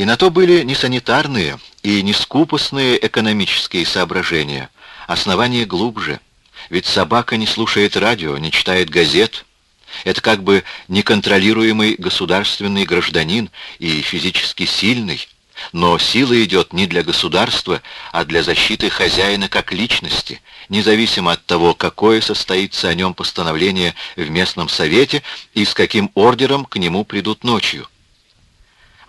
И на то были не санитарные и не скупостные экономические соображения, основания глубже. Ведь собака не слушает радио, не читает газет. Это как бы неконтролируемый государственный гражданин и физически сильный, но сила идет не для государства, а для защиты хозяина как личности, независимо от того, какое состоится о нем постановление в местном совете и с каким ордером к нему придут ночью.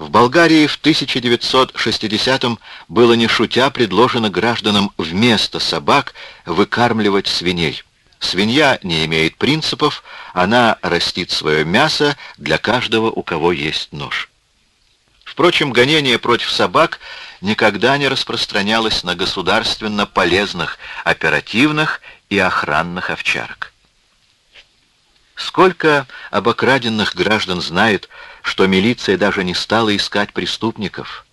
В Болгарии в 1960-м было не шутя предложено гражданам вместо собак выкармливать свиней. Свинья не имеет принципов, она растит свое мясо для каждого, у кого есть нож. Впрочем, гонение против собак никогда не распространялось на государственно полезных, оперативных и охранных овчарок. Сколько обокраденных граждан знает, что милиция даже не стала искать преступников,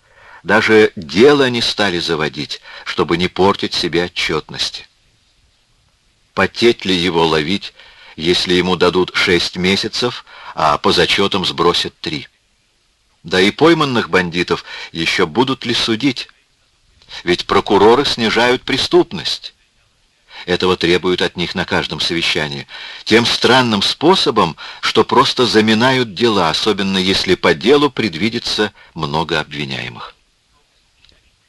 даже дело не стали заводить, чтобы не портить себе отчетности. Потеть ли его ловить, если ему дадут шесть месяцев, а по зачетам сбросят три? Да и пойманных бандитов еще будут ли судить? Ведь прокуроры снижают преступность. Этого требуют от них на каждом совещании. Тем странным способом, что просто заминают дела, особенно если по делу предвидится много обвиняемых.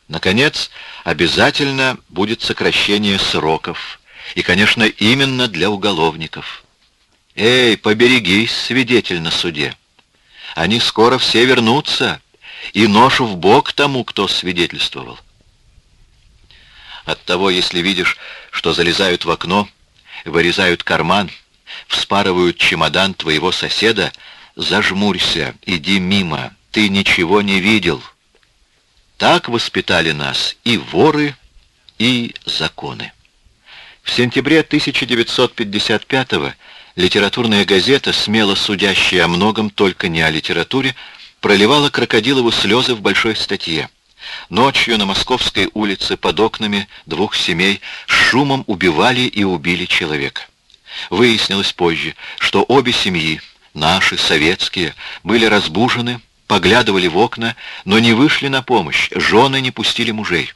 Наконец, обязательно будет сокращение сроков. И, конечно, именно для уголовников. Эй, поберегись, свидетель на суде. Они скоро все вернутся, и нож в бок тому, кто свидетельствовал. Оттого, если видишь, что залезают в окно, вырезают карман, вспарывают чемодан твоего соседа, зажмурься, иди мимо, ты ничего не видел. Так воспитали нас и воры, и законы. В сентябре 1955-го литературная газета, смело судящая о многом, только не о литературе, проливала крокодилову слезы в большой статье. Ночью на Московской улице под окнами двух семей шумом убивали и убили человека. Выяснилось позже, что обе семьи, наши, советские, были разбужены, поглядывали в окна, но не вышли на помощь, жены не пустили мужей.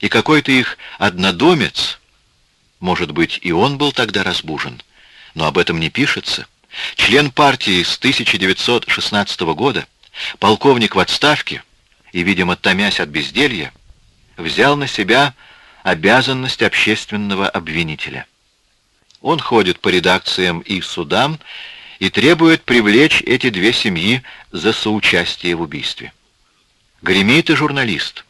И какой-то их однодомец, может быть, и он был тогда разбужен, но об этом не пишется, член партии с 1916 года, полковник в отставке, и, видимо, томясь от безделья, взял на себя обязанность общественного обвинителя. Он ходит по редакциям и судам и требует привлечь эти две семьи за соучастие в убийстве. Гремит и журналист.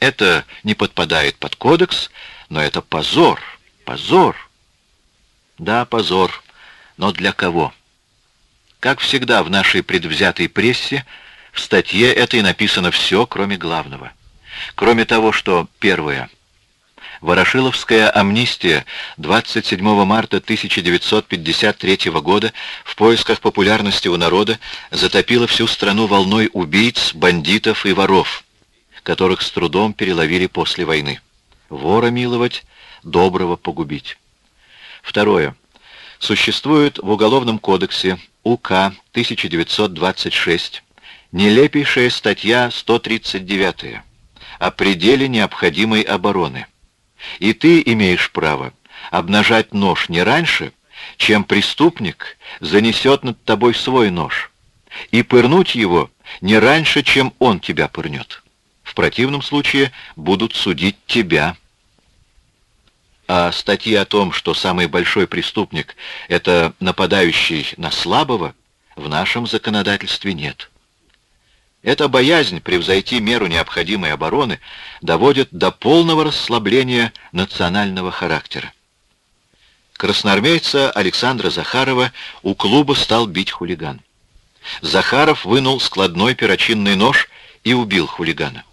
Это не подпадает под кодекс, но это позор, позор. Да, позор, но для кого? Как всегда в нашей предвзятой прессе, в статье этой написано все, кроме главного. Кроме того, что, первое, Ворошиловская амнистия 27 марта 1953 года в поисках популярности у народа затопила всю страну волной убийц, бандитов и воров, которых с трудом переловили после войны. Вора миловать, доброго погубить. Второе. Существует в Уголовном кодексе УК 1926 Нелепейшая статья 139 о пределе необходимой обороны. И ты имеешь право обнажать нож не раньше, чем преступник занесет над тобой свой нож, и пырнуть его не раньше, чем он тебя пырнет. В противном случае будут судить тебя. А статьи о том, что самый большой преступник — это нападающий на слабого, в нашем законодательстве нет. Эта боязнь превзойти меру необходимой обороны доводит до полного расслабления национального характера. Красноармейца Александра Захарова у клуба стал бить хулиган. Захаров вынул складной перочинный нож и убил хулигана.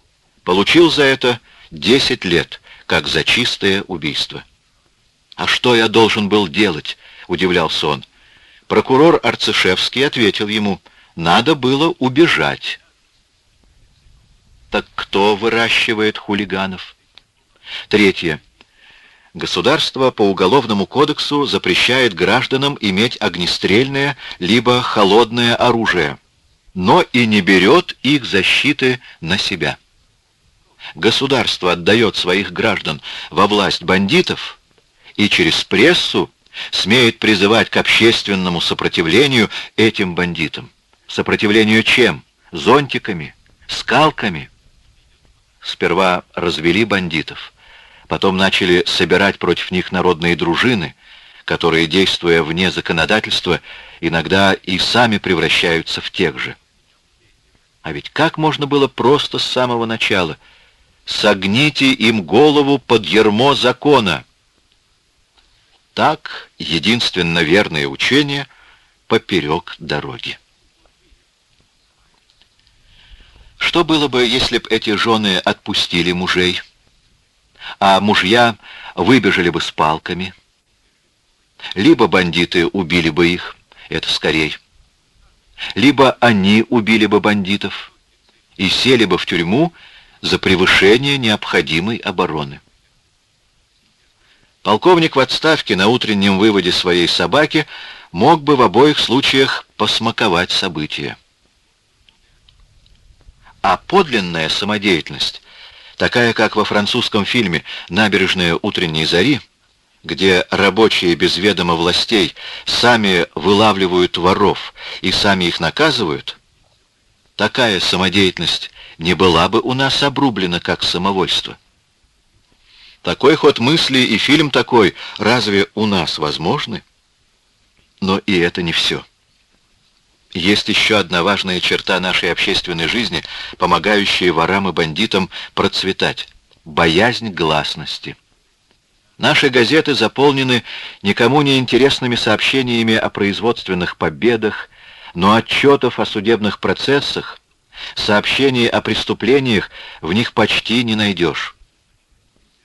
Получил за это 10 лет, как за чистое убийство. «А что я должен был делать?» — удивлялся он. Прокурор Арцишевский ответил ему, «Надо было убежать». Так кто выращивает хулиганов? Третье. Государство по Уголовному кодексу запрещает гражданам иметь огнестрельное либо холодное оружие. но и не берет их защиты на себя. Государство отдает своих граждан во власть бандитов и через прессу смеет призывать к общественному сопротивлению этим бандитам. Сопротивлению чем? Зонтиками? Скалками? Сперва развели бандитов, потом начали собирать против них народные дружины, которые, действуя вне законодательства, иногда и сами превращаются в тех же. А ведь как можно было просто с самого начала «согните им голову под ермо закона»? Так единственно верное учение поперек дороги. Что было бы, если бы эти жены отпустили мужей, а мужья выбежали бы с палками? Либо бандиты убили бы их, это скорей, либо они убили бы бандитов и сели бы в тюрьму за превышение необходимой обороны. Полковник в отставке на утреннем выводе своей собаки мог бы в обоих случаях посмаковать события. А подлинная самодеятельность, такая как во французском фильме «Набережная утренней зари», где рабочие без ведома властей сами вылавливают воров и сами их наказывают, такая самодеятельность не была бы у нас обрублена как самовольство. Такой ход мысли и фильм такой разве у нас возможны? Но и это не все. Есть еще одна важная черта нашей общественной жизни, помогающая ворам и бандитам процветать — боязнь гласности. Наши газеты заполнены никому не интересными сообщениями о производственных победах, но отчетов о судебных процессах, сообщений о преступлениях в них почти не найдешь.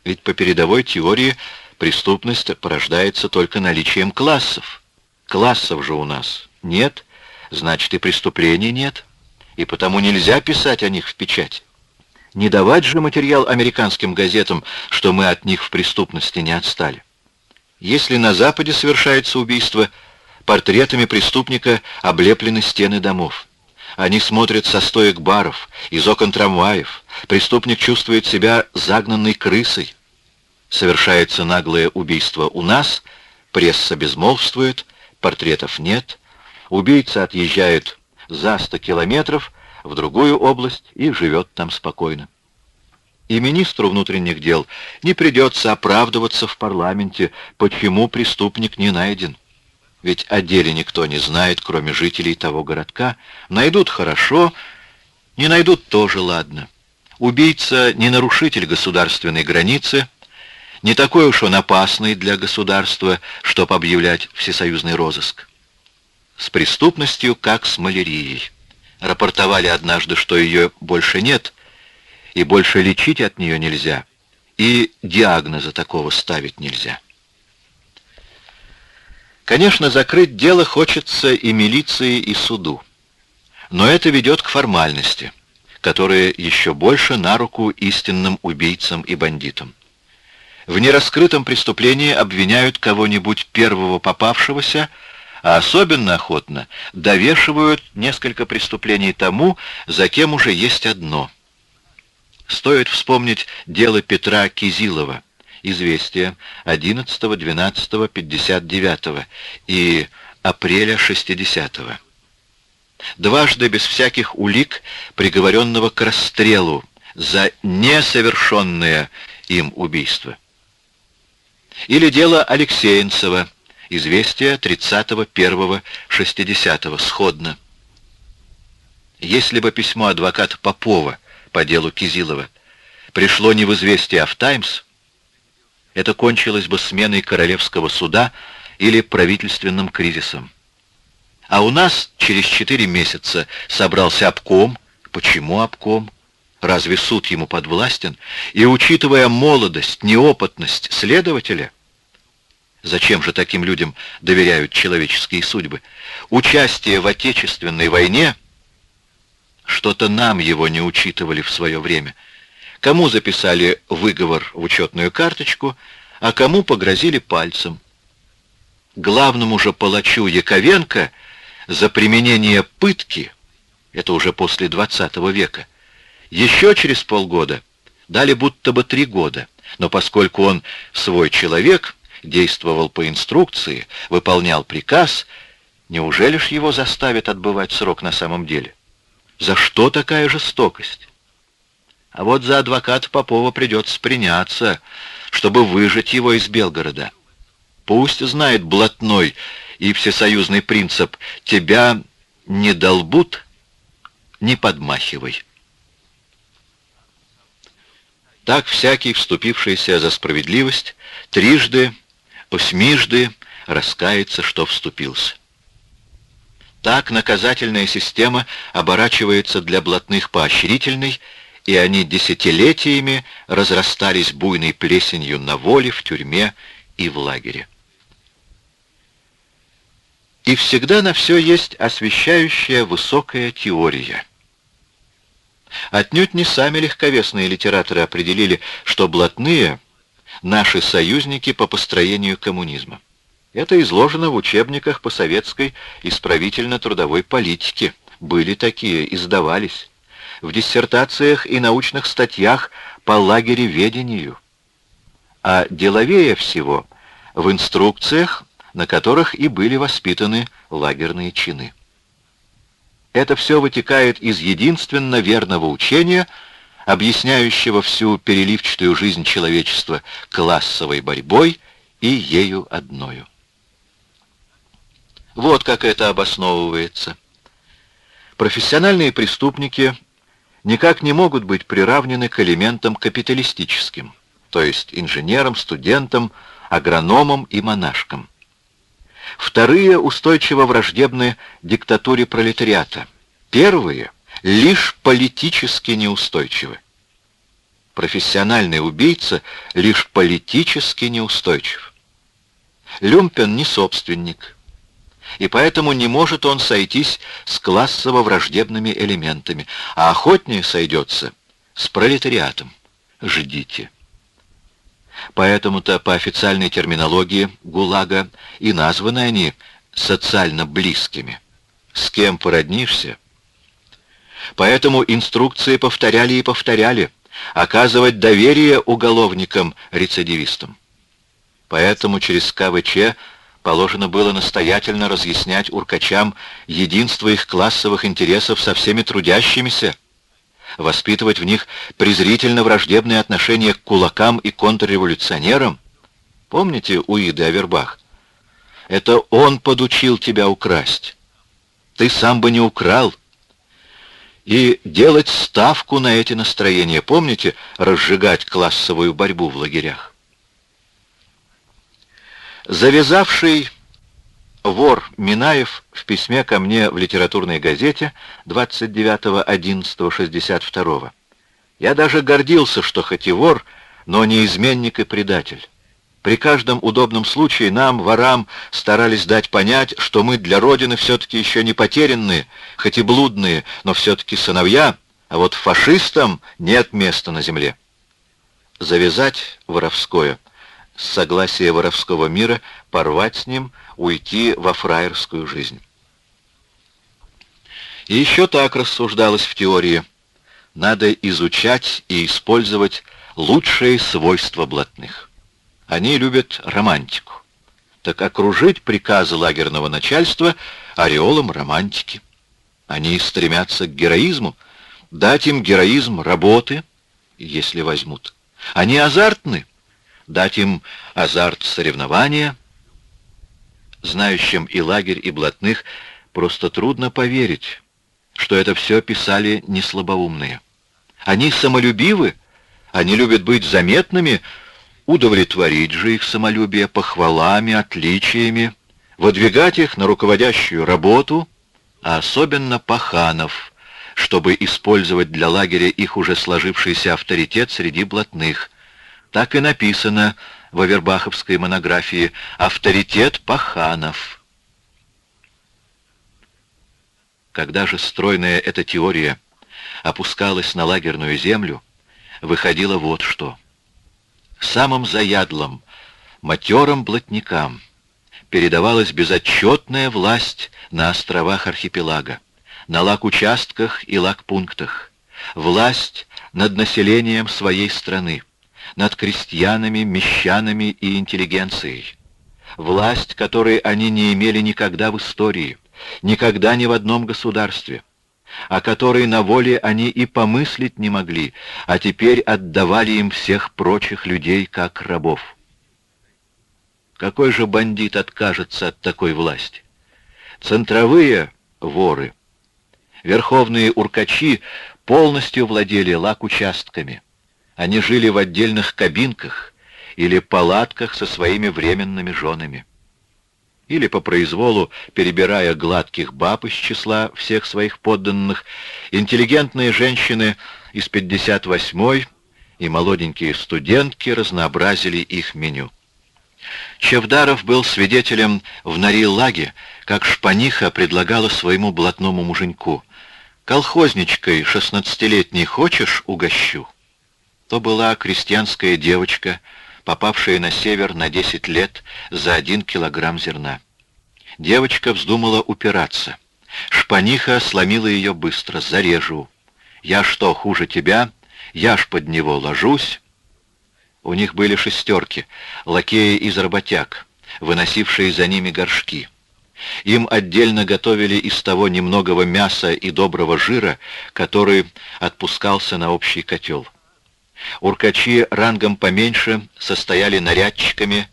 Ведь по передовой теории преступность порождается только наличием классов. Классов же у нас нет, значит и преступлений нет, и потому нельзя писать о них в печать. Не давать же материал американским газетам, что мы от них в преступности не отстали. Если на Западе совершается убийство, портретами преступника облеплены стены домов. Они смотрят со стоек баров, из окон трамваев. Преступник чувствует себя загнанной крысой. Совершается наглое убийство у нас, пресса безмолвствует, портретов нет. Убийца отъезжает за 100 километров, в другую область и живет там спокойно. И министру внутренних дел не придется оправдываться в парламенте, почему преступник не найден. Ведь о деле никто не знает, кроме жителей того городка. Найдут хорошо, не найдут тоже ладно. Убийца не нарушитель государственной границы, не такой уж он опасный для государства, чтоб объявлять всесоюзный розыск. С преступностью, как с малярией рапортовали однажды, что ее больше нет, и больше лечить от нее нельзя, и диагноза такого ставить нельзя. Конечно, закрыть дело хочется и милиции, и суду. Но это ведет к формальности, которые еще больше на руку истинным убийцам и бандитам. В нераскрытом преступлении обвиняют кого-нибудь первого попавшегося, а особенно охотно довешивают несколько преступлений тому, за кем уже есть одно. Стоит вспомнить дело Петра Кизилова, известие 11-12-59 и апреля 60 -го. Дважды без всяких улик приговоренного к расстрелу за несовершенное им убийство. Или дело Алексеенцева, Известие 30.01.60 сходно. Если бы письмо адвоката Попова по делу Кизилова пришло не в известие, а в «Таймс», это кончилось бы сменой королевского суда или правительственным кризисом. А у нас через четыре месяца собрался обком. Почему обком? Разве суд ему подвластен? И учитывая молодость, неопытность следователя, Зачем же таким людям доверяют человеческие судьбы? Участие в Отечественной войне, что-то нам его не учитывали в свое время. Кому записали выговор в учетную карточку, а кому погрозили пальцем. Главному же палачу Яковенко за применение пытки Это уже после 20 века. Еще через полгода дали будто бы три года, но поскольку он свой человек, действовал по инструкции, выполнял приказ, неужели ж его заставят отбывать срок на самом деле? За что такая жестокость? А вот за адвоката Попова придется приняться, чтобы выжить его из Белгорода. Пусть знает блатной и всесоюзный принцип «тебя не долбут, не подмахивай». Так всякий, вступившийся за справедливость, трижды, осьмижды раскается, что вступился. Так наказательная система оборачивается для блатных поощрительной, и они десятилетиями разрастались буйной плесенью на воле, в тюрьме и в лагере. И всегда на все есть освещающая высокая теория. Отнюдь не сами легковесные литераторы определили, что блатные — наши союзники по построению коммунизма. Это изложено в учебниках по советской исправительно-трудовой политике. Были такие, издавались. В диссертациях и научных статьях по лагереведению. А деловее всего в инструкциях, на которых и были воспитаны лагерные чины. Это все вытекает из единственно верного учения, объясняющего всю переливчатую жизнь человечества классовой борьбой и ею одною. Вот как это обосновывается. Профессиональные преступники никак не могут быть приравнены к элементам капиталистическим, то есть инженерам, студентам, агрономам и монашкам. Вторые устойчиво враждебны диктатуре пролетариата. Первые лишь политически неустойчивы. Профессиональный убийца лишь политически неустойчив. Люмпен не собственник, и поэтому не может он сойтись с классово-враждебными элементами, а охотнее сойдется с пролетариатом. Ждите. Поэтому-то по официальной терминологии ГУЛАГа и названы они социально близкими. С кем породнишься? Поэтому инструкции повторяли и повторяли, оказывать доверие уголовникам-рецидивистам. Поэтому через КВЧ положено было настоятельно разъяснять уркачам единство их классовых интересов со всеми трудящимися, воспитывать в них презрительно-враждебные отношения к кулакам и контрреволюционерам? Помните Уиды Авербах? Это он подучил тебя украсть. Ты сам бы не украл. И делать ставку на эти настроения. Помните, разжигать классовую борьбу в лагерях? Завязавший Вор Минаев в письме ко мне в литературной газете 29.11.62. Я даже гордился, что хоть и вор, но не изменник и предатель. При каждом удобном случае нам, ворам, старались дать понять, что мы для Родины все-таки еще не потерянные, хоть и блудные, но все-таки сыновья, а вот фашистам нет места на земле. Завязать воровское — с согласия воровского мира порвать с ним, уйти во фраерскую жизнь. И еще так рассуждалось в теории. Надо изучать и использовать лучшие свойства блатных. Они любят романтику. Так окружить приказы лагерного начальства ореолом романтики. Они стремятся к героизму, дать им героизм работы, если возьмут. Они азартны, дать им азарт соревнования. Знающим и лагерь, и блатных просто трудно поверить, что это все писали не слабоумные. Они самолюбивы, они любят быть заметными, удовлетворить же их самолюбие похвалами, отличиями, выдвигать их на руководящую работу, а особенно паханов, чтобы использовать для лагеря их уже сложившийся авторитет среди блатных, так и написано в Авербаховской монографии «Авторитет Паханов». Когда же стройная эта теория опускалась на лагерную землю, выходило вот что. Самым заядлым, матерым блатникам. Передавалась безотчетная власть на островах архипелага, на лак-участках и лак-пунктах, власть над населением своей страны, над крестьянами, мещанами и интеллигенцией. Власть, которой они не имели никогда в истории, никогда ни в одном государстве, о которой на воле они и помыслить не могли, а теперь отдавали им всех прочих людей как рабов. Какой же бандит откажется от такой власти? Центровые воры, верховные уркачи полностью владели лак-участками. Они жили в отдельных кабинках или палатках со своими временными женами. Или по произволу, перебирая гладких баб из числа всех своих подданных, интеллигентные женщины из 58-й и молоденькие студентки разнообразили их меню. Чевдаров был свидетелем в Нари-Лаге, как шпаниха предлагала своему блатному муженьку. «Колхозничкой шестнадцатилетней хочешь, угощу?» То была крестьянская девочка, попавшая на север на десять лет за один килограмм зерна. Девочка вздумала упираться. Шпаниха сломила ее быстро. «Зарежу. Я что, хуже тебя? Я ж под него ложусь». У них были шестерки, лакеи из работяг, выносившие за ними горшки. Им отдельно готовили из того немногого мяса и доброго жира, который отпускался на общий котел. Уркачи рангом поменьше состояли нарядчиками,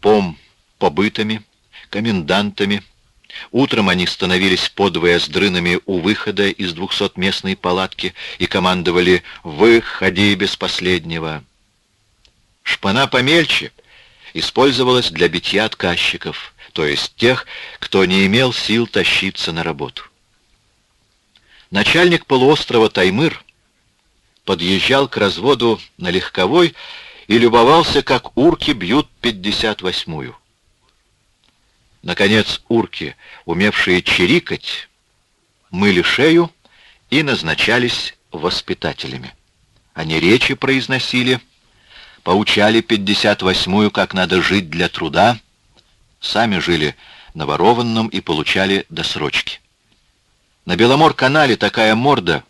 пом побытами, комендантами. Утром они становились подвое с дрынами у выхода из двухсотместной палатки и командовали «Выходи без последнего». Шпана помельче использовалась для битья отказчиков, то есть тех, кто не имел сил тащиться на работу. Начальник полуострова Таймыр подъезжал к разводу на легковой и любовался, как урки бьют 58-ю. Наконец урки, умевшие чирикать, мыли шею и назначались воспитателями. Они речи произносили, поучали 58-ю, как надо жить для труда, сами жили на ворованном и получали досрочки. На Беломор-канале такая морда,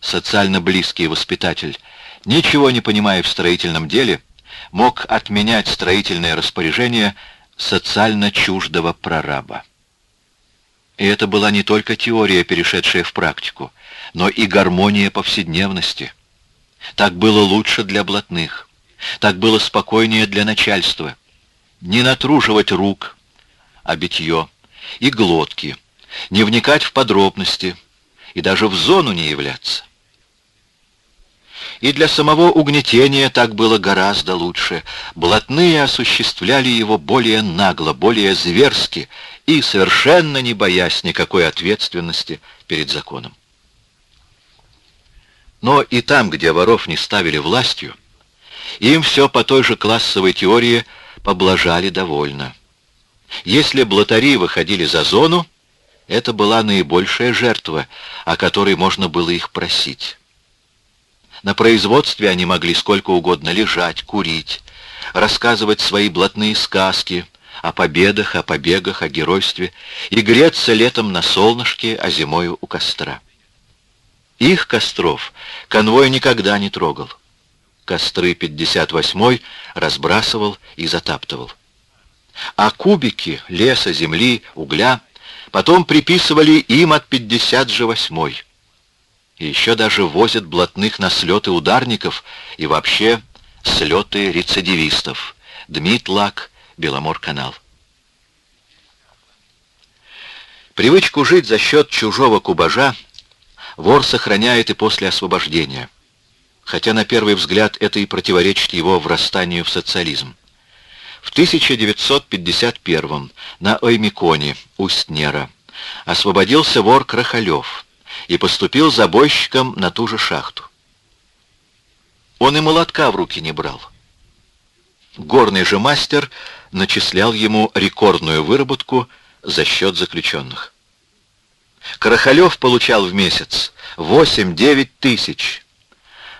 социально близкий воспитатель, ничего не понимая в строительном деле, мог отменять строительное распоряжение социально чуждого прораба. И это была не только теория, перешедшая в практику, но и гармония повседневности. Так было лучше для блатных. Так было спокойнее для начальства. Не натруживать рук, а битье, и глотки, не вникать в подробности, и даже в зону не являться. И для самого угнетения так было гораздо лучше. Блатные осуществляли его более нагло, более зверски и совершенно не боясь никакой ответственности перед законом. Но и там, где воров не ставили властью, им все по той же классовой теории поблажали довольно. Если блатари выходили за зону, это была наибольшая жертва, о которой можно было их просить. На производстве они могли сколько угодно лежать, курить, рассказывать свои блатные сказки о победах, о побегах, о геройстве и греться летом на солнышке, а зимою у костра. Их костров конвой никогда не трогал костры 58-й разбрасывал и затаптывал. А кубики леса, земли, угля потом приписывали им от 50 же восьмой. И еще даже возят блатных на слеты ударников и вообще слеты рецидивистов. Дмитлак, Беломор-канал. Привычку жить за счет чужого кубажа вор сохраняет и после освобождения хотя на первый взгляд это и противоречит его врастанию в социализм. В 1951 на Оймиконе, Усть-Нера, освободился вор Крахалев и поступил забойщиком на ту же шахту. Он и молотка в руки не брал. Горный же мастер начислял ему рекордную выработку за счет заключенных. Крахалев получал в месяц 8-9 тысяч,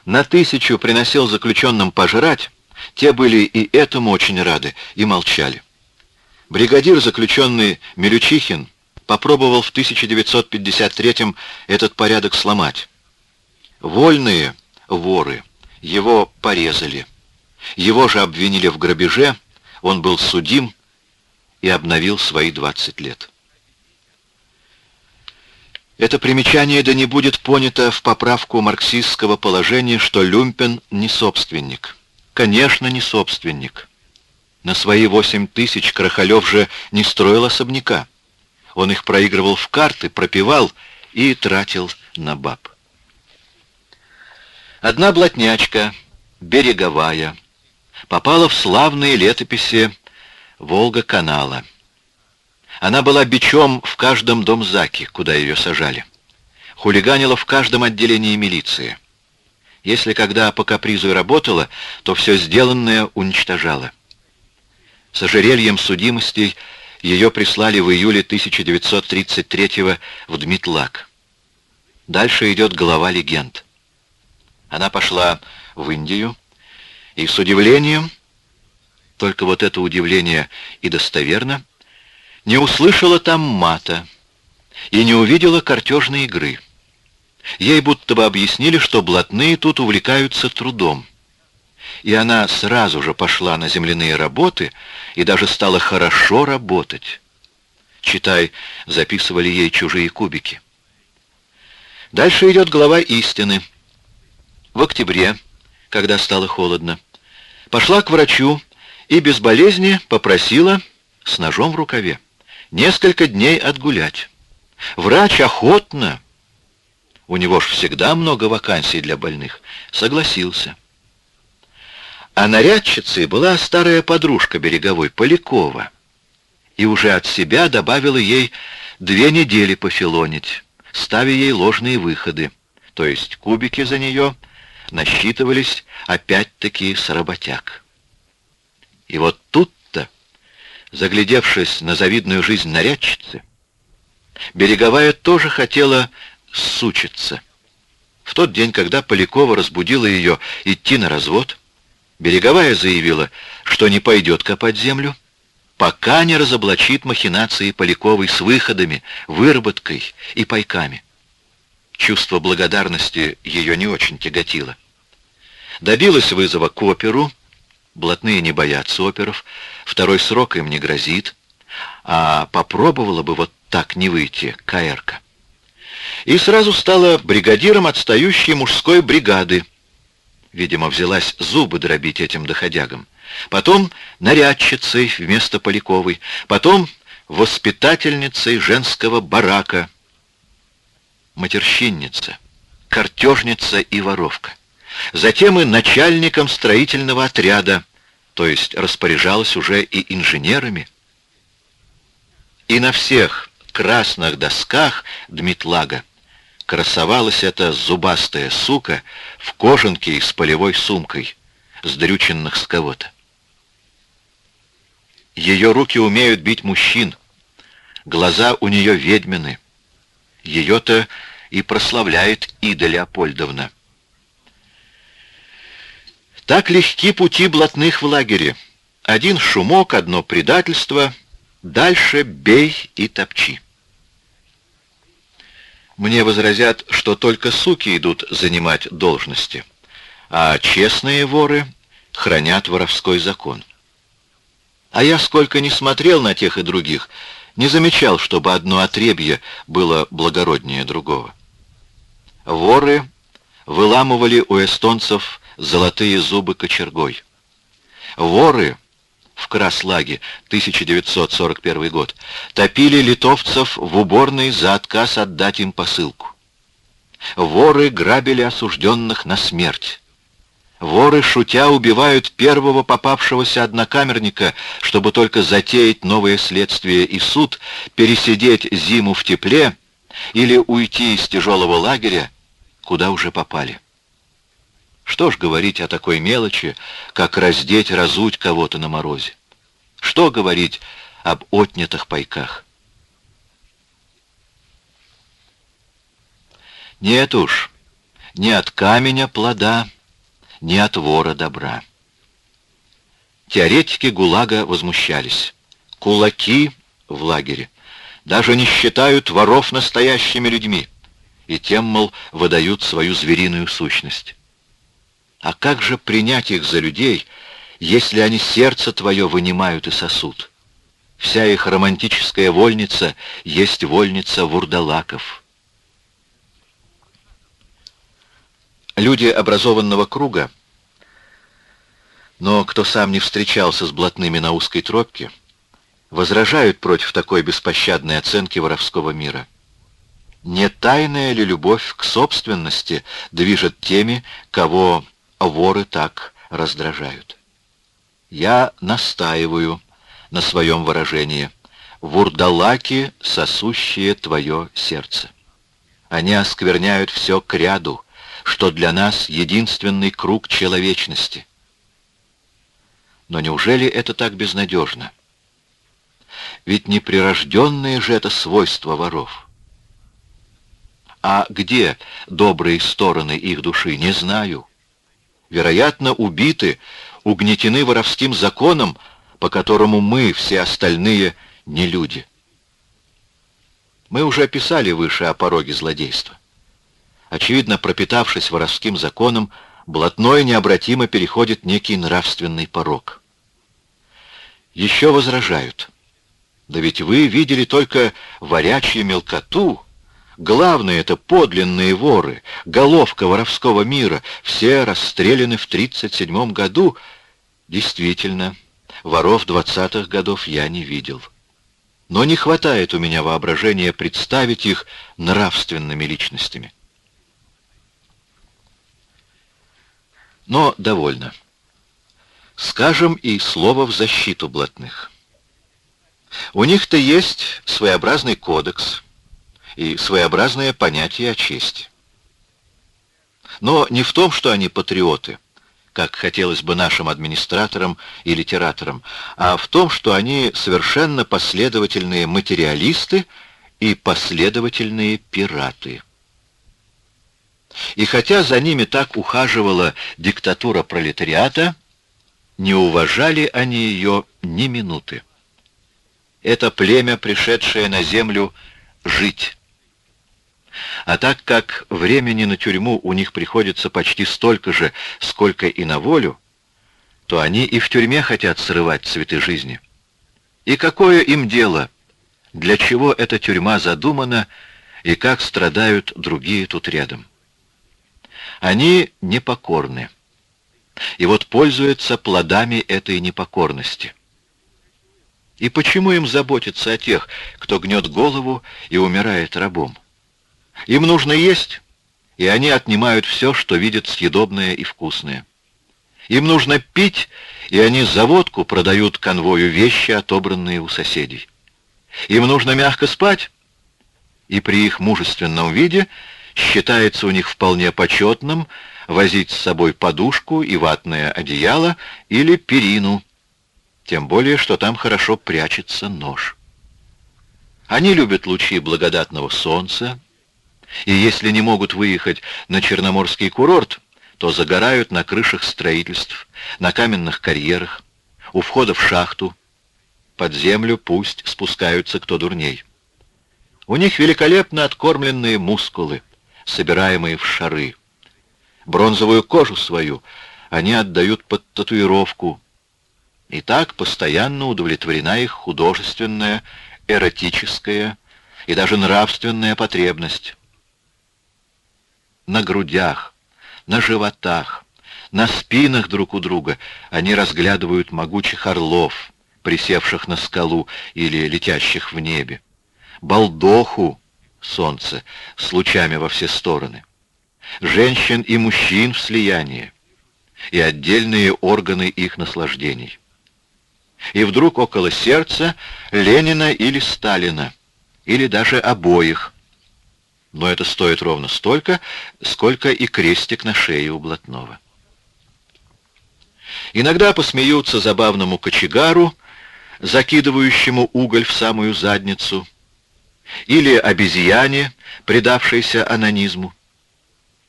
на тысячу приносил заключенным пожрать, те были и этому очень рады, и молчали. Бригадир заключенный Милючихин попробовал в 1953 этот порядок сломать. Вольные воры его порезали. Его же обвинили в грабеже, он был судим и обновил свои 20 лет. Это примечание да не будет понято в поправку марксистского положения, что Люмпен не собственник. Конечно, не собственник. На свои восемь тысяч Крахалев же не строил особняка. Он их проигрывал в карты, пропивал и тратил на баб. Одна блатнячка, береговая, попала в славные летописи Волга-канала. Она была бичом в каждом домзаке, куда ее сажали. Хулиганила в каждом отделении милиции. Если когда по капризу и работала, то все сделанное уничтожала. С ожерельем судимостей ее прислали в июле 1933 в Дмитлак. Дальше идет голова легенд. Она пошла в Индию и с удивлением, только вот это удивление и достоверно, не услышала там мата и не увидела картежной игры. Ей будто бы объяснили, что блатные тут увлекаются трудом. И она сразу же пошла на земляные работы и даже стала хорошо работать. Читай, записывали ей чужие кубики. Дальше идет глава истины. В октябре, когда стало холодно, пошла к врачу и без болезни попросила с ножом в рукаве несколько дней отгулять. Врач охотно, у него ж всегда много вакансий для больных, согласился. А нарядчицей была старая подружка береговой, Полякова, и уже от себя добавила ей две недели пофилонить, ставя ей ложные выходы, то есть кубики за нее насчитывались опять-таки с работяг. И вот тут-то, заглядевшись на завидную жизнь нарядчицы, Береговая тоже хотела сучиться. В тот день, когда Полякова разбудила ее идти на развод, Береговая заявила, что не пойдет копать землю, пока не разоблачит махинации Поляковой с выходами, выработкой и пайками. Чувство благодарности ее не очень тяготило. Добилась вызова к оперу, блатные не боятся оперов, второй срок им не грозит, а попробовала бы вот так не выйти, Каэрка. И сразу стала бригадиром отстающей мужской бригады. Видимо, взялась зубы дробить этим доходягам. Потом нарядчицей вместо Поляковой, потом воспитательницей женского барака. Матерщинница, картежница и воровка затем и начальником строительного отряда, то есть распоряжалась уже и инженерами. И на всех красных досках Дмитлага красовалась эта зубастая сука в кожанке с полевой сумкой, с дрюченных с кого-то. Ее руки умеют бить мужчин, глаза у нее ведьмины. Ее-то и прославляет Ида Леопольдовна. Так легки пути блатных в лагере. Один шумок, одно предательство, дальше бей и топчи. Мне возразят, что только суки идут занимать должности, а честные воры хранят воровской закон. А я сколько не смотрел на тех и других, не замечал, чтобы одно отребье было благороднее другого. Воры выламывали у эстонцев золотые зубы кочергой. Воры в Краслаге, 1941 год, топили литовцев в уборной за отказ отдать им посылку. Воры грабили осужденных на смерть. Воры, шутя, убивают первого попавшегося однокамерника, чтобы только затеять новое следствие и суд, пересидеть зиму в тепле или уйти из тяжелого лагеря, куда уже попали. Что ж говорить о такой мелочи, как раздеть, разуть кого-то на морозе? Что говорить об отнятых пайках? Нет уж, ни от камня плода, ни от вора добра. Теоретики ГУЛАГа возмущались. Кулаки в лагере даже не считают воров настоящими людьми, и тем, мол, выдают свою звериную сущность. А как же принять их за людей, если они сердце твое вынимают и сосут? Вся их романтическая вольница есть вольница вурдалаков. Люди образованного круга, но кто сам не встречался с блатными на узкой тропке, возражают против такой беспощадной оценки воровского мира. Не тайная ли любовь к собственности движет теми, кого воры так раздражают? Я настаиваю на своем выражении. Вурдалаки, сосущие твое сердце. Они оскверняют все к ряду, что для нас единственный круг человечности. Но неужели это так безнадежно? Ведь неприрожденные же это свойства воров. А где добрые стороны их души, не знаю. Вероятно, убиты, угнетены воровским законом, по которому мы, все остальные, не люди. Мы уже писали выше о пороге злодейства. Очевидно, пропитавшись воровским законом, блатной необратимо переходит некий нравственный порог. Еще возражают. Да ведь вы видели только варячью мелкоту. Главное — это подлинные воры, головка воровского мира. Все расстреляны в 37 году. Действительно, воров двадцатых годов я не видел. Но не хватает у меня воображения представить их нравственными личностями. Но довольно. Скажем и слово в защиту блатных. У них-то есть своеобразный кодекс и своеобразное понятие о чести. Но не в том, что они патриоты, как хотелось бы нашим администраторам и литераторам, а в том, что они совершенно последовательные материалисты и последовательные пираты. И хотя за ними так ухаживала диктатура пролетариата, не уважали они ее ни минуты. Это племя, пришедшее на землю жить. А так как времени на тюрьму у них приходится почти столько же, сколько и на волю, то они и в тюрьме хотят срывать цветы жизни. И какое им дело, для чего эта тюрьма задумана и как страдают другие тут рядом? Они непокорны. И вот пользуются плодами этой непокорности. И почему им заботиться о тех, кто гнет голову и умирает рабом? Им нужно есть, и они отнимают все, что видят съедобное и вкусное. Им нужно пить, и они за водку продают конвою вещи, отобранные у соседей. Им нужно мягко спать, и при их мужественном виде считается у них вполне почетным возить с собой подушку и ватное одеяло или перину, тем более, что там хорошо прячется нож. Они любят лучи благодатного солнца, и если не могут выехать на Черноморский курорт, то загорают на крышах строительств, на каменных карьерах, у входа в шахту. Под землю пусть спускаются кто дурней. У них великолепно откормленные мускулы, собираемые в шары. Бронзовую кожу свою они отдают под татуировку. И так постоянно удовлетворена их художественная, эротическая и даже нравственная потребность на грудях, на животах, на спинах друг у друга. Они разглядывают могучих орлов, присевших на скалу или летящих в небе, балдоху, солнце, с лучами во все стороны, женщин и мужчин в слиянии, и отдельные органы их наслаждений. И вдруг около сердца Ленина или Сталина, или даже обоих, но это стоит ровно столько, сколько и крестик на шее у блатного. Иногда посмеются забавному кочегару, закидывающему уголь в самую задницу, или обезьяне, предавшейся анонизму,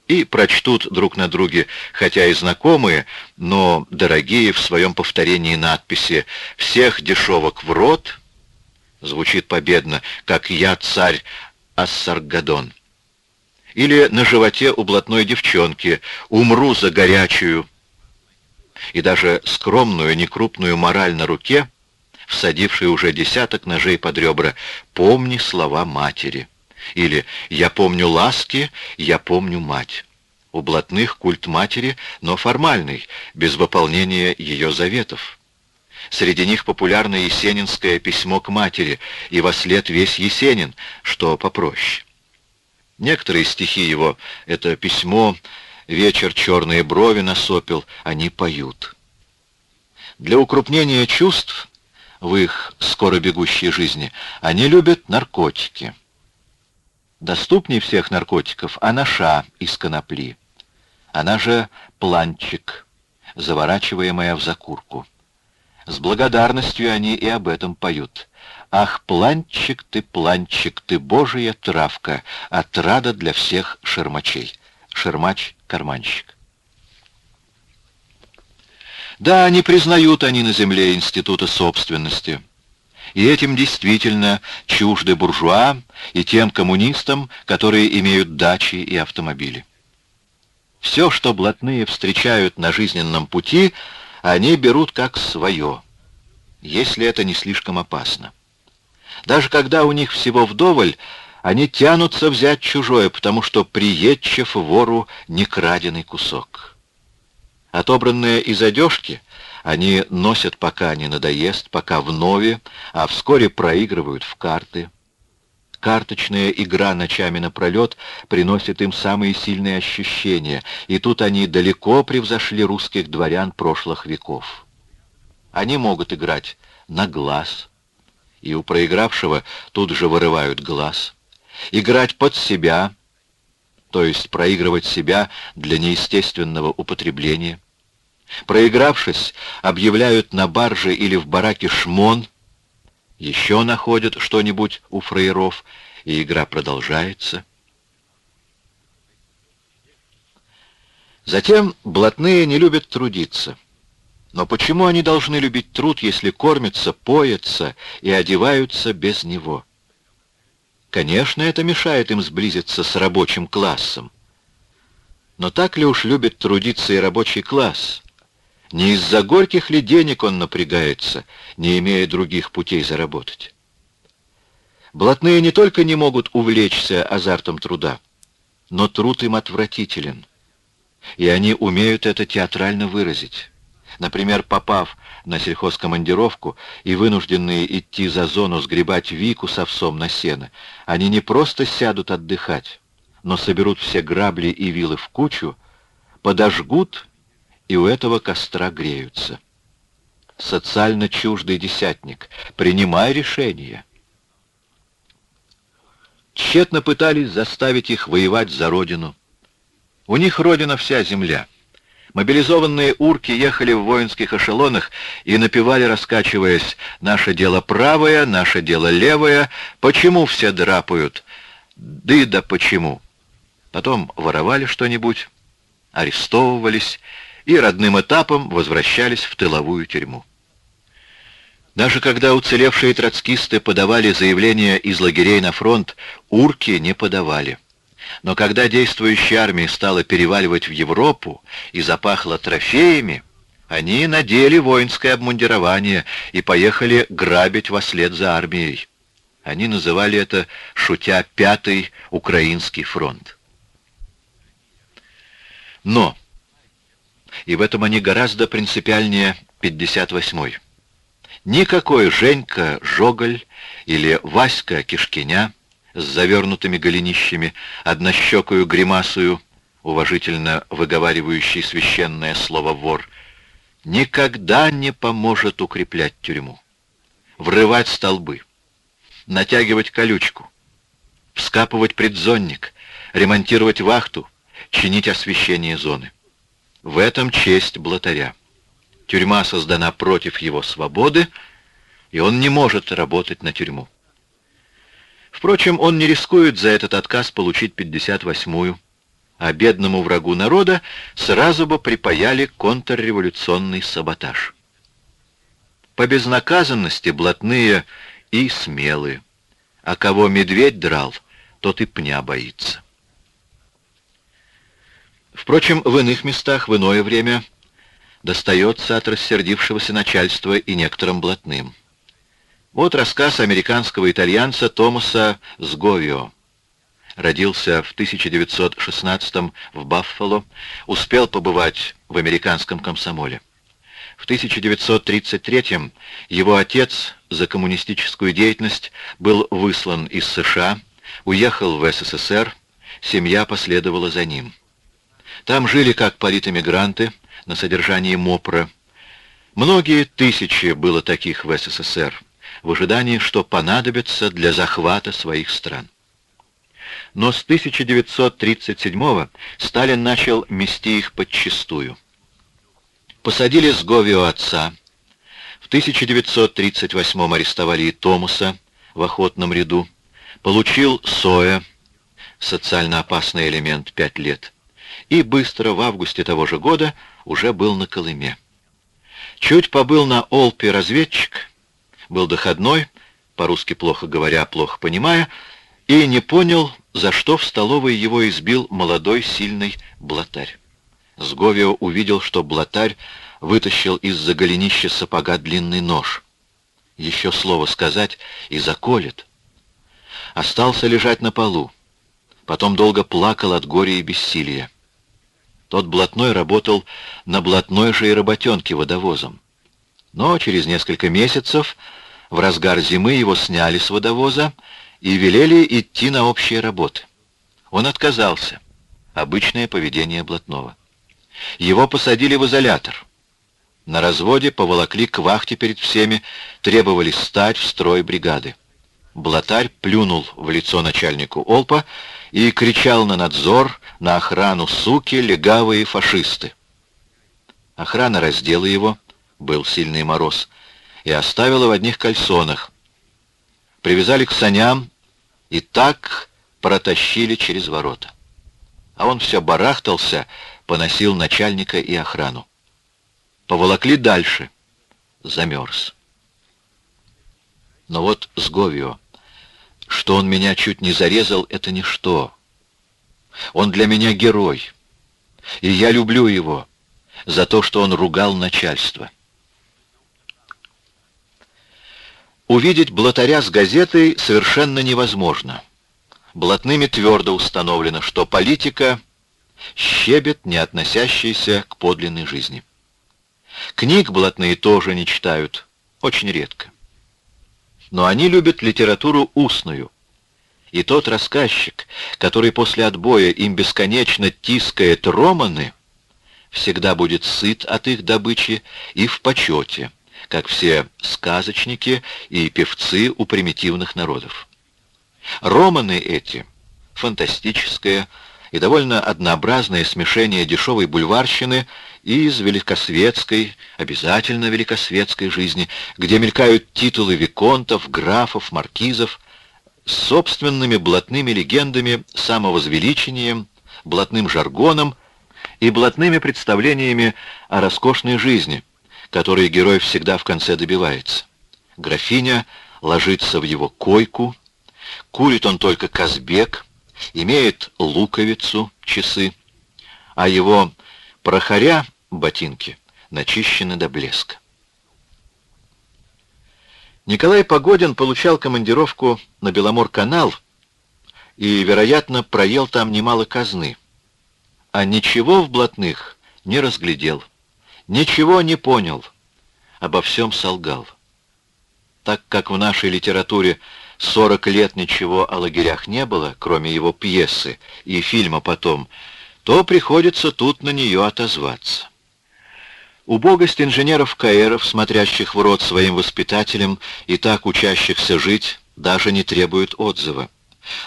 и прочтут друг на друге, хотя и знакомые, но дорогие в своем повторении надписи «Всех дешевок в рот», Звучит победно, как «Я царь Ассаргадон». Или на животе у блатной девчонки «Умру за горячую». И даже скромную, некрупную мораль на руке, всадивший уже десяток ножей под ребра, «Помни слова матери». Или «Я помню ласки, я помню мать». У блатных культ матери, но формальный, без выполнения ее заветов. Среди них популярно есенинское письмо к матери, и во след весь Есенин, что попроще. Некоторые стихи его — это письмо, вечер черные брови насопил, они поют. Для укрупнения чувств в их скоро бегущей жизни они любят наркотики. Доступней всех наркотиков анаша из конопли. Она же планчик, заворачиваемая в закурку. С благодарностью они и об этом поют. «Ах, планчик ты, планчик ты, божья травка, отрада для всех шермачей». Шермач-карманщик. Да, не признают они на земле института собственности. И этим действительно чужды буржуа и тем коммунистам, которые имеют дачи и автомобили. Все, что блатные встречают на жизненном пути, они берут как свое, если это не слишком опасно. Даже когда у них всего вдоволь, они тянутся взять чужое, потому что приедчив вору не краденый кусок. Отобранные из одежки они носят, пока не надоест, пока вновь, а вскоре проигрывают в карты. Карточная игра ночами напролет приносит им самые сильные ощущения, и тут они далеко превзошли русских дворян прошлых веков. Они могут играть на глаз, и у проигравшего тут же вырывают глаз, играть под себя, то есть проигрывать себя для неестественного употребления. Проигравшись, объявляют на барже или в бараке шмон — еще находят что-нибудь у фраеров, и игра продолжается. Затем блатные не любят трудиться. Но почему они должны любить труд, если кормятся, поятся и одеваются без него? Конечно, это мешает им сблизиться с рабочим классом. Но так ли уж любит трудиться и рабочий класс? Не из-за горьких ли денег он напрягается, не имея других путей заработать? Блатные не только не могут увлечься азартом труда, но труд им отвратителен. И они умеют это театрально выразить. Например, попав на сельхозкомандировку и вынужденные идти за зону сгребать вику с овсом на сено, они не просто сядут отдыхать, но соберут все грабли и вилы в кучу, подожгут и у этого костра греются. Социально чуждый десятник, принимай решение. Тщетно пытались заставить их воевать за родину. У них родина вся земля. Мобилизованные урки ехали в воинских эшелонах и напевали, раскачиваясь, «Наше дело правое, наше дело левое, почему все драпают? Да да почему?» Потом воровали что-нибудь, арестовывались и родным этапом возвращались в тыловую тюрьму. Даже когда уцелевшие троцкисты подавали заявления из лагерей на фронт, урки не подавали. Но когда действующая армия стала переваливать в Европу и запахла трофеями, они надели воинское обмундирование и поехали грабить во след за армией. Они называли это, шутя, «Пятый Украинский фронт». Но и в этом они гораздо принципиальнее 58-й. Никакой Женька Жоголь или Васька Кишкиня с завернутыми голенищами, однощекую гримасую, уважительно выговаривающий священное слово «вор», никогда не поможет укреплять тюрьму, врывать столбы, натягивать колючку, вскапывать предзонник, ремонтировать вахту, чинить освещение зоны. В этом честь блатаря. Тюрьма создана против его свободы, и он не может работать на тюрьму. Впрочем, он не рискует за этот отказ получить 58-ю, а бедному врагу народа сразу бы припаяли контрреволюционный саботаж. По безнаказанности блатные и смелы, а кого медведь драл, тот и пня боится. Впрочем, в иных местах, в иное время достается от рассердившегося начальства и некоторым блатным. Вот рассказ американского итальянца Томаса Сговио. Родился в 1916 в Баффало, успел побывать в американском комсомоле. В 1933 его отец за коммунистическую деятельность был выслан из США, уехал в СССР, семья последовала за ним. Там жили как политэмигранты на содержании МОПРа. Многие тысячи было таких в СССР в ожидании, что понадобится для захвата своих стран. Но с 1937 Сталин начал мести их подчистую. Посадили с Говио отца. В 1938 арестовали и Томаса в охотном ряду. Получил Соя, социально опасный элемент, пять лет. И быстро, в августе того же года, уже был на Колыме. Чуть побыл на Олпе разведчик, был доходной, по-русски плохо говоря, плохо понимая, и не понял, за что в столовой его избил молодой сильный блатарь. Сговио увидел, что блатарь вытащил из-за голенища сапога длинный нож. Еще слово сказать и заколет. Остался лежать на полу. Потом долго плакал от горя и бессилия. Тот блатной работал на блатной же и работенке водовозом. Но через несколько месяцев в разгар зимы его сняли с водовоза и велели идти на общие работы. Он отказался. Обычное поведение блатного. Его посадили в изолятор. На разводе поволокли к вахте перед всеми, требовали стать в строй бригады. Блатарь плюнул в лицо начальнику Олпа и кричал на надзор, на охрану суки, легавые фашисты. Охрана раздела его, был сильный мороз, и оставила в одних кальсонах. Привязали к саням и так протащили через ворота. А он все барахтался, поносил начальника и охрану. Поволокли дальше. Замерз. Но вот с Говио, что он меня чуть не зарезал, это ничто. Он для меня герой. И я люблю его за то, что он ругал начальство. Увидеть блатаря с газетой совершенно невозможно. Блатными твердо установлено, что политика — щебет, не относящийся к подлинной жизни. Книг блатные тоже не читают, очень редко. Но они любят литературу устную. И тот рассказчик, который после отбоя им бесконечно тискает романы, всегда будет сыт от их добычи и в почете — как все сказочники и певцы у примитивных народов. Романы эти — фантастическое и довольно однообразное смешение дешевой бульварщины из великосветской, обязательно великосветской жизни, где мелькают титулы виконтов, графов, маркизов, с собственными блатными легендами, самовозвеличением, блатным жаргоном и блатными представлениями о роскошной жизни, которые герой всегда в конце добивается. Графиня ложится в его койку, курит он только казбек, имеет луковицу, часы, а его прохоря, ботинки, начищены до блеска. Николай Погодин получал командировку на Беломор-канал и, вероятно, проел там немало казны, а ничего в блатных не разглядел. Ничего не понял, обо всем солгал. Так как в нашей литературе 40 лет ничего о лагерях не было, кроме его пьесы и фильма потом, то приходится тут на нее отозваться. Убогость инженеров-каэров, смотрящих в рот своим воспитателям и так учащихся жить, даже не требует отзыва.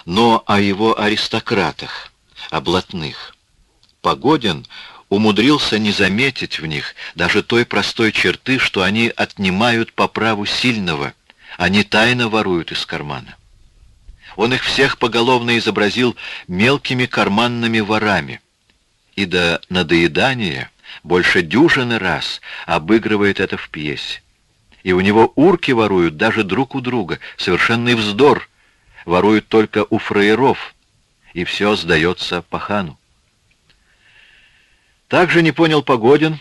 Но о его аристократах, о блатных. Погодин умудрился не заметить в них даже той простой черты, что они отнимают по праву сильного, они тайно воруют из кармана. Он их всех поголовно изобразил мелкими карманными ворами, и до надоедания больше дюжины раз обыгрывает это в пьесе. И у него урки воруют даже друг у друга. Совершенный вздор. Воруют только у фраеров. И все сдается пахану. Также не понял Погодин,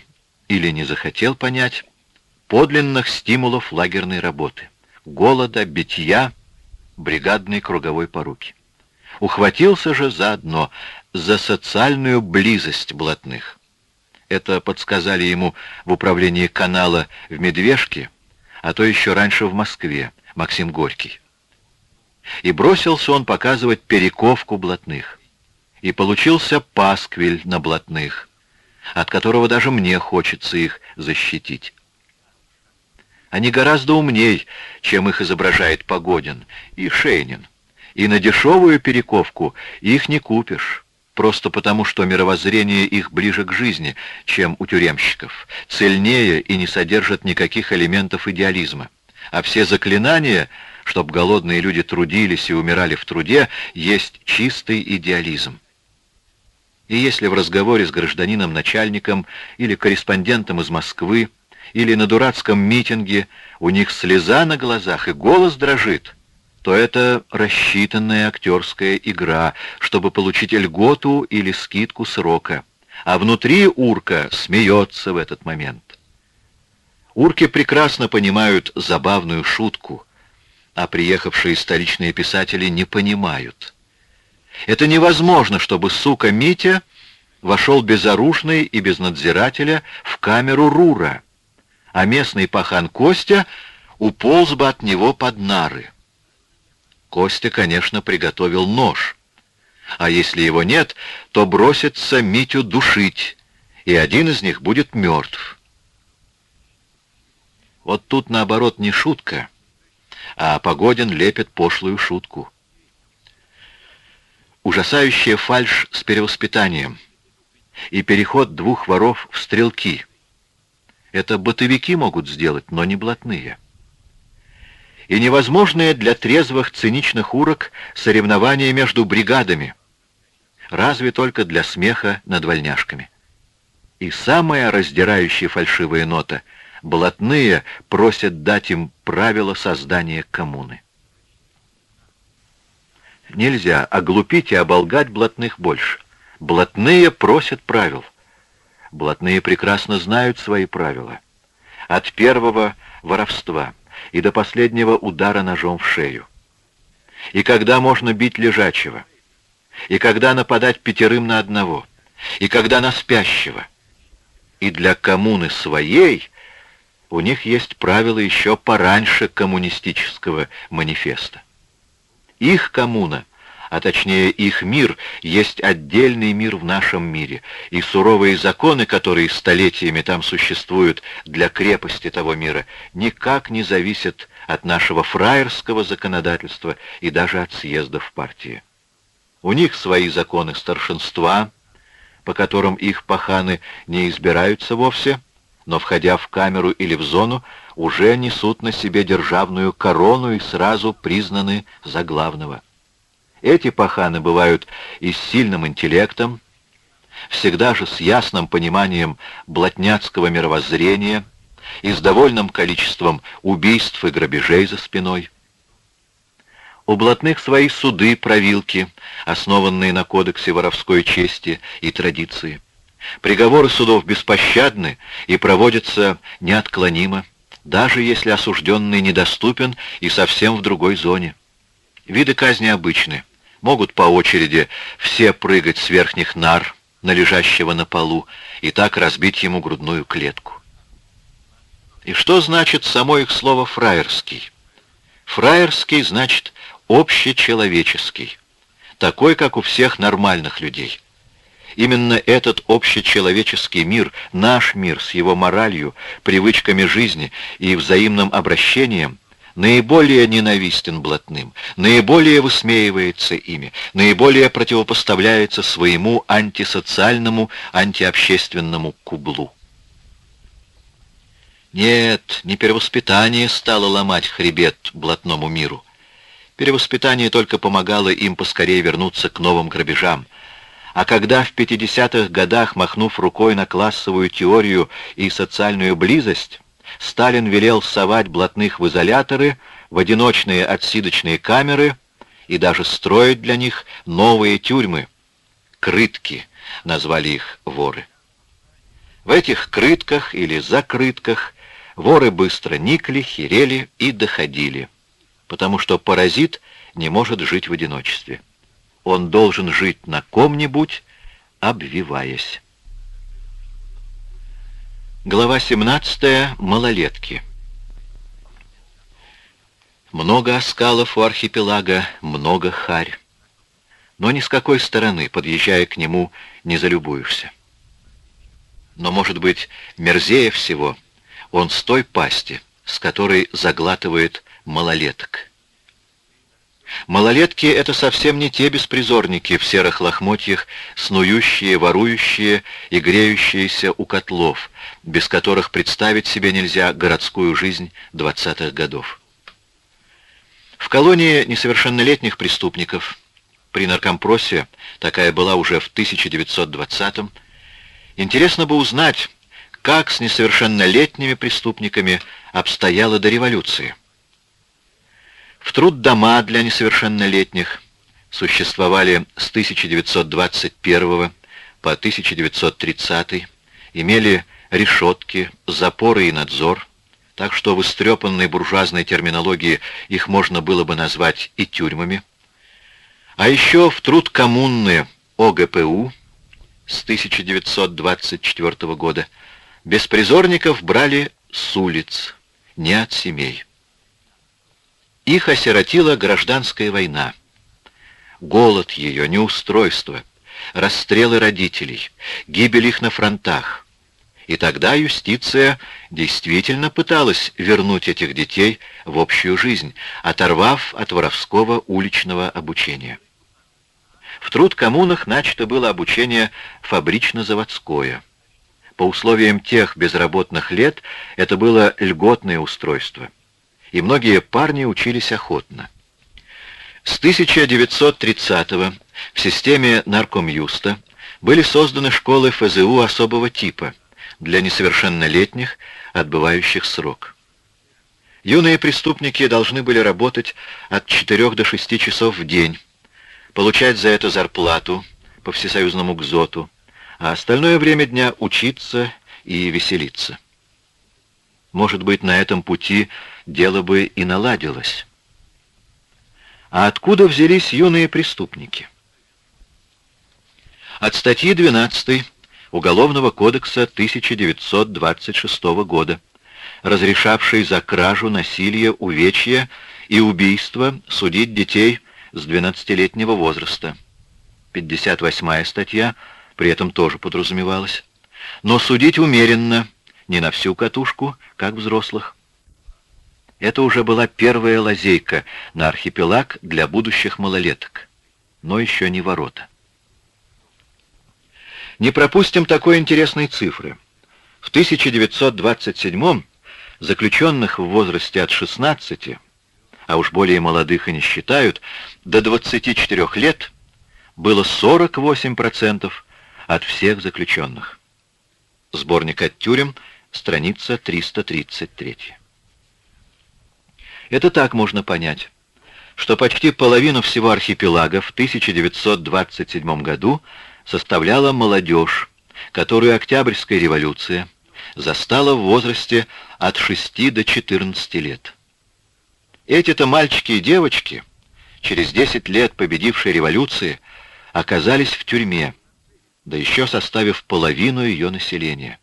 или не захотел понять, подлинных стимулов лагерной работы. Голода, битья, бригадной круговой поруки. Ухватился же заодно за социальную близость блатных. Это подсказали ему в управлении канала в Медвежке, а то еще раньше в Москве, Максим Горький. И бросился он показывать перековку блатных. И получился пасквиль на блатных, от которого даже мне хочется их защитить. Они гораздо умней, чем их изображает Погодин и Шейнин. И на дешевую перековку их не купишь, просто потому, что мировоззрение их ближе к жизни, чем у тюремщиков, цельнее и не содержит никаких элементов идеализма. А все заклинания, чтобы голодные люди трудились и умирали в труде, есть чистый идеализм. И если в разговоре с гражданином-начальником или корреспондентом из Москвы или на дурацком митинге у них слеза на глазах и голос дрожит, то это рассчитанная актерская игра, чтобы получить льготу или скидку срока. А внутри урка смеется в этот момент. Урки прекрасно понимают забавную шутку, а приехавшие столичные писатели не понимают. Это невозможно, чтобы сука Митя вошел безоружный и без надзирателя в камеру Рура, а местный пахан Костя уполз бы от него под нары. Костя, конечно, приготовил нож, а если его нет, то бросится Митю душить, и один из них будет мертв. Вот тут, наоборот, не шутка, а Погодин лепит пошлую шутку. Ужасающая фальшь с перевоспитанием и переход двух воров в стрелки — это бытовики могут сделать, но не блатные. И невозможное для трезвых циничных урок соревнование между бригадами, разве только для смеха над вольняшками. И самая раздирающая фальшивая нота — блатные просят дать им правила создания коммуны. Нельзя оглупить и оболгать блатных больше. Блатные просят правил — Блатные прекрасно знают свои правила. От первого воровства и до последнего удара ножом в шею. И когда можно бить лежачего, и когда нападать пятерым на одного, и когда на спящего. И для коммуны своей у них есть правила еще пораньше коммунистического манифеста. Их коммуна а точнее их мир, есть отдельный мир в нашем мире, и суровые законы, которые столетиями там существуют для крепости того мира, никак не зависят от нашего фраерского законодательства и даже от съездов партии. У них свои законы старшинства, по которым их паханы не избираются вовсе, но, входя в камеру или в зону, уже несут на себе державную корону и сразу признаны за главного. Эти паханы бывают и с сильным интеллектом, всегда же с ясным пониманием блатняцкого мировоззрения и с довольным количеством убийств и грабежей за спиной. У блатных свои суды, провилки, основанные на кодексе воровской чести и традиции. Приговоры судов беспощадны и проводятся неотклонимо, даже если осужденный недоступен и совсем в другой зоне. Виды казни обычны могут по очереди все прыгать с верхних нар на лежащего на полу и так разбить ему грудную клетку. И что значит само их слово «фраерский»? Фраерский значит общечеловеческий, такой, как у всех нормальных людей. Именно этот общечеловеческий мир, наш мир с его моралью, привычками жизни и взаимным обращением – наиболее ненавистен блатным, наиболее высмеивается ими, наиболее противопоставляется своему антисоциальному, антиобщественному кублу. Нет, не перевоспитание стало ломать хребет блатному миру. Перевоспитание только помогало им поскорее вернуться к новым грабежам. А когда в 50-х годах, махнув рукой на классовую теорию и социальную близость, Сталин велел совать блатных в изоляторы, в одиночные отсидочные камеры и даже строить для них новые тюрьмы. Крытки назвали их воры. В этих крытках или закрытках воры быстро никли, херели и доходили, потому что паразит не может жить в одиночестве. Он должен жить на ком-нибудь, обвиваясь. Глава 17. Малолетки. Много оскалов у архипелага, много харь. Но ни с какой стороны, подъезжая к нему, не залюбуешься. Но, может быть, мерзее всего он с той пасти, с которой заглатывает малолеток. Малолетки — это совсем не те беспризорники в серых лохмотьях, снующие, ворующие и греющиеся у котлов, без которых представить себе нельзя городскую жизнь двадцатых годов. В колонии несовершеннолетних преступников, при наркомпросе, такая была уже в 1920-м, интересно бы узнать, как с несовершеннолетними преступниками обстояло до революции. В труд дома для несовершеннолетних существовали с 1921 по 1930, имели решетки, запоры и надзор, так что в истрепанной буржуазной терминологии их можно было бы назвать и тюрьмами. А еще в труд коммуны ОГПУ с 1924 года беспризорников брали с улиц, не от семей. Их осиротила гражданская война. Голод ее, неустройство, расстрелы родителей, гибель их на фронтах. И тогда юстиция действительно пыталась вернуть этих детей в общую жизнь, оторвав от воровского уличного обучения. В труд коммунах начато было обучение фабрично-заводское. По условиям тех безработных лет это было льготное устройство – и многие парни учились охотно. С 1930 в системе наркомюста были созданы школы ФЗУ особого типа для несовершеннолетних, отбывающих срок. Юные преступники должны были работать от 4 до 6 часов в день, получать за это зарплату по всесоюзному ГЗОТу, а остальное время дня учиться и веселиться. Может быть, на этом пути дело бы и наладилось. А откуда взялись юные преступники? От статьи 12 Уголовного кодекса 1926 года, разрешавшей за кражу, насилие, увечье и убийство судить детей с 12-летнего возраста. 58 статья при этом тоже подразумевалась. Но судить умеренно, не на всю катушку, как взрослых. Это уже была первая лазейка на архипелаг для будущих малолеток, но еще не ворота. Не пропустим такой интересной цифры. В 1927 заключенных в возрасте от 16, а уж более молодых и не считают, до 24 лет было 48% от всех заключенных. Сборник от тюрем, страница 333. Это так можно понять, что почти половину всего архипелага в 1927 году составляла молодежь, которую Октябрьская революция застала в возрасте от 6 до 14 лет. Эти-то мальчики и девочки, через 10 лет победившей революции, оказались в тюрьме, да еще составив половину ее населения.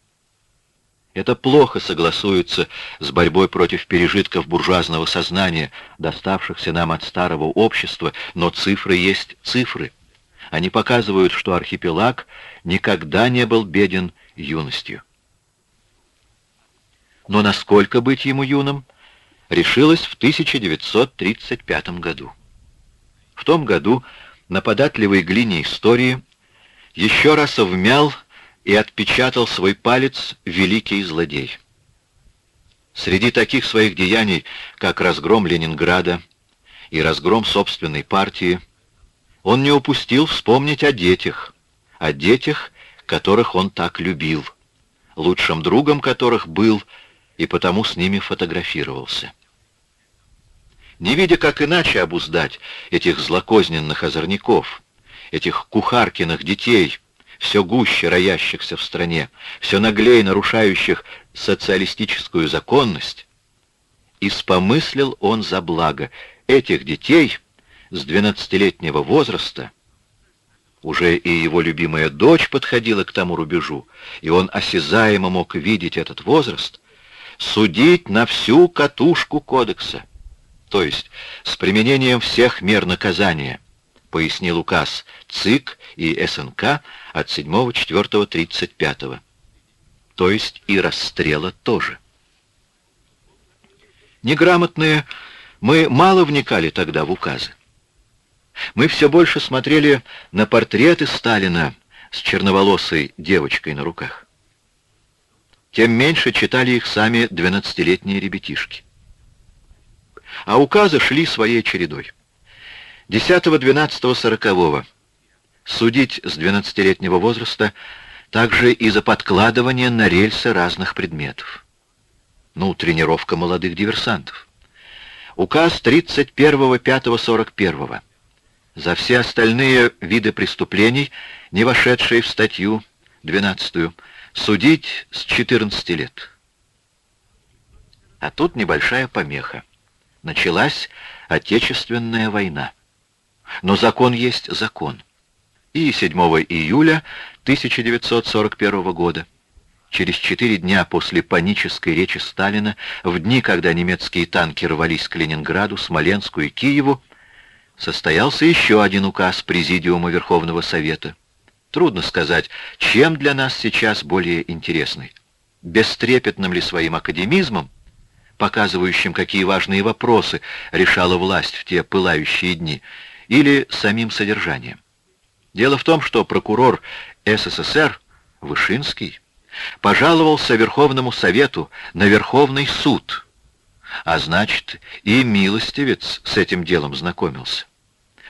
Это плохо согласуется с борьбой против пережитков буржуазного сознания, доставшихся нам от старого общества, но цифры есть цифры. Они показывают, что архипелаг никогда не был беден юностью. Но насколько быть ему юным, решилось в 1935 году. В том году на податливой глине истории еще раз вмял и отпечатал свой палец великий злодей. Среди таких своих деяний, как разгром Ленинграда и разгром собственной партии, он не упустил вспомнить о детях, о детях, которых он так любил, лучшим другом которых был и потому с ними фотографировался. Не видя, как иначе обуздать этих злокозненных озорников, этих кухаркиных детей, все гуще роящихся в стране, все наглее нарушающих социалистическую законность, испомыслил он за благо этих детей с двенадцатилетнего возраста, уже и его любимая дочь подходила к тому рубежу, и он осязаемо мог видеть этот возраст, судить на всю катушку кодекса, то есть с применением всех мер наказания, пояснил указ ЦИК и СНК от 7.4.35, то есть и расстрела тоже. Неграмотные, мы мало вникали тогда в указы. Мы все больше смотрели на портреты Сталина с черноволосой девочкой на руках. Тем меньше читали их сами двенадцатилетние ребятишки. А указы шли своей чередой. 10-12-40 судить с 12-летнего возраста также и за подкладывание на рельсы разных предметов. Ну, тренировка молодых диверсантов. Указ 31.05.41 за все остальные виды преступлений, не вошедшие в статью 12, судить с 14 лет. А тут небольшая помеха. Началась Отечественная война. Но закон есть закон. И 7 июля 1941 года, через четыре дня после панической речи Сталина, в дни, когда немецкие танки рвались к Ленинграду, Смоленску и Киеву, состоялся еще один указ Президиума Верховного Совета. Трудно сказать, чем для нас сейчас более интересный. Бестрепетным ли своим академизмом, показывающим, какие важные вопросы решала власть в те пылающие дни, или самим содержанием. Дело в том, что прокурор СССР Вышинский пожаловался Верховному Совету на Верховный суд – а значит, и милостивец с этим делом знакомился,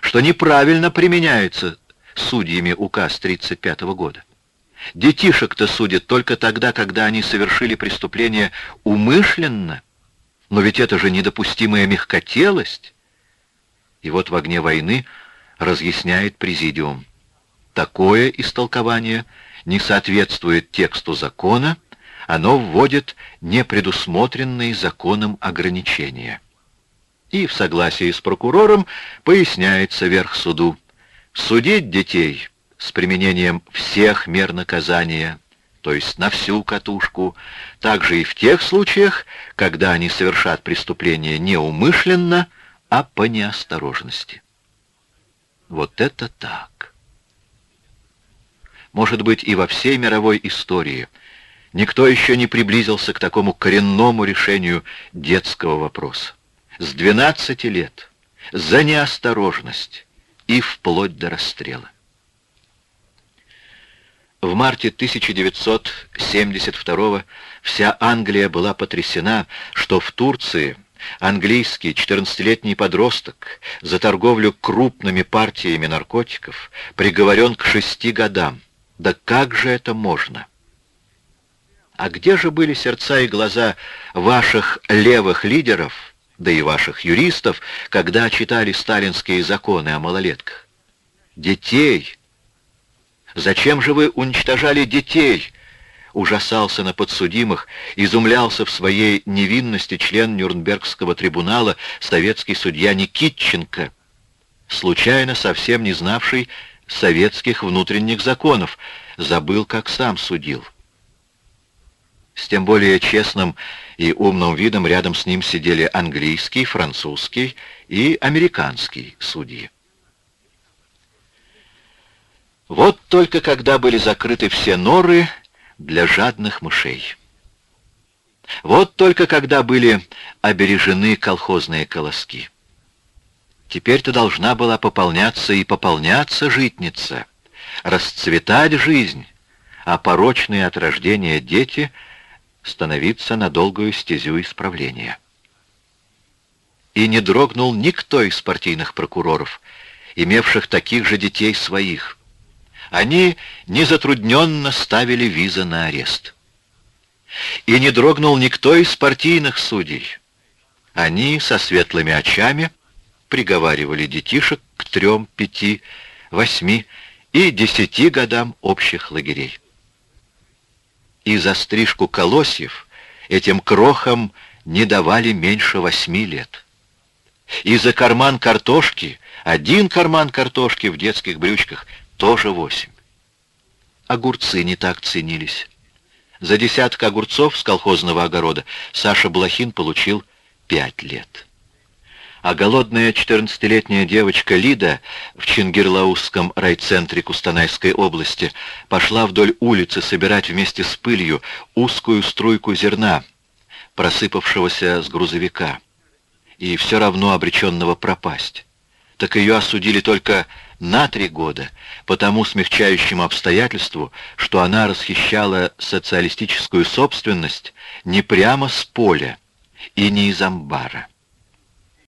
что неправильно применяется судьями указ 35 года. Детишек-то судят только тогда, когда они совершили преступление умышленно, но ведь это же недопустимая мягкотелость. И вот в огне войны разъясняет президиум. Такое истолкование не соответствует тексту закона, оно вводит непредусмотренные законом ограничения. И в согласии с прокурором поясняется верх суду. Судить детей с применением всех мер наказания, то есть на всю катушку, также и в тех случаях, когда они совершат преступление неумышленно, а по неосторожности. Вот это так. Может быть, и во всей мировой истории – Никто еще не приблизился к такому коренному решению детского вопроса. С 12 лет, за неосторожность и вплоть до расстрела. В марте 1972 вся Англия была потрясена, что в Турции английский 14-летний подросток за торговлю крупными партиями наркотиков приговорен к шести годам. Да как же это можно? А где же были сердца и глаза ваших левых лидеров, да и ваших юристов, когда читали сталинские законы о малолетках? Детей! Зачем же вы уничтожали детей? Ужасался на подсудимых, изумлялся в своей невинности член Нюрнбергского трибунала советский судья Никитченко, случайно совсем не знавший советских внутренних законов, забыл, как сам судил. С тем более честным и умным видом рядом с ним сидели английский, французский и американский судьи. Вот только когда были закрыты все норы для жадных мышей. Вот только когда были обережены колхозные колоски. Теперь-то должна была пополняться и пополняться житница, расцветать жизнь, а порочные от рождения дети — становиться на долгую стезю исправления. И не дрогнул никто из партийных прокуроров, имевших таких же детей своих. Они незатрудненно ставили визы на арест. И не дрогнул никто из партийных судей. Они со светлыми очами приговаривали детишек к трем, пяти, восьми и десяти годам общих лагерей. И за стрижку колосьев этим крохам не давали меньше восьми лет. И за карман картошки, один карман картошки в детских брючках, тоже восемь. Огурцы не так ценились. За десяток огурцов с колхозного огорода Саша Блохин получил пять лет. А голодная 14-летняя девочка Лида в Чингирлаусском райцентре Кустанайской области пошла вдоль улицы собирать вместе с пылью узкую струйку зерна, просыпавшегося с грузовика, и все равно обреченного пропасть. Так ее осудили только на три года по тому смягчающему обстоятельству, что она расхищала социалистическую собственность не прямо с поля и не из амбара.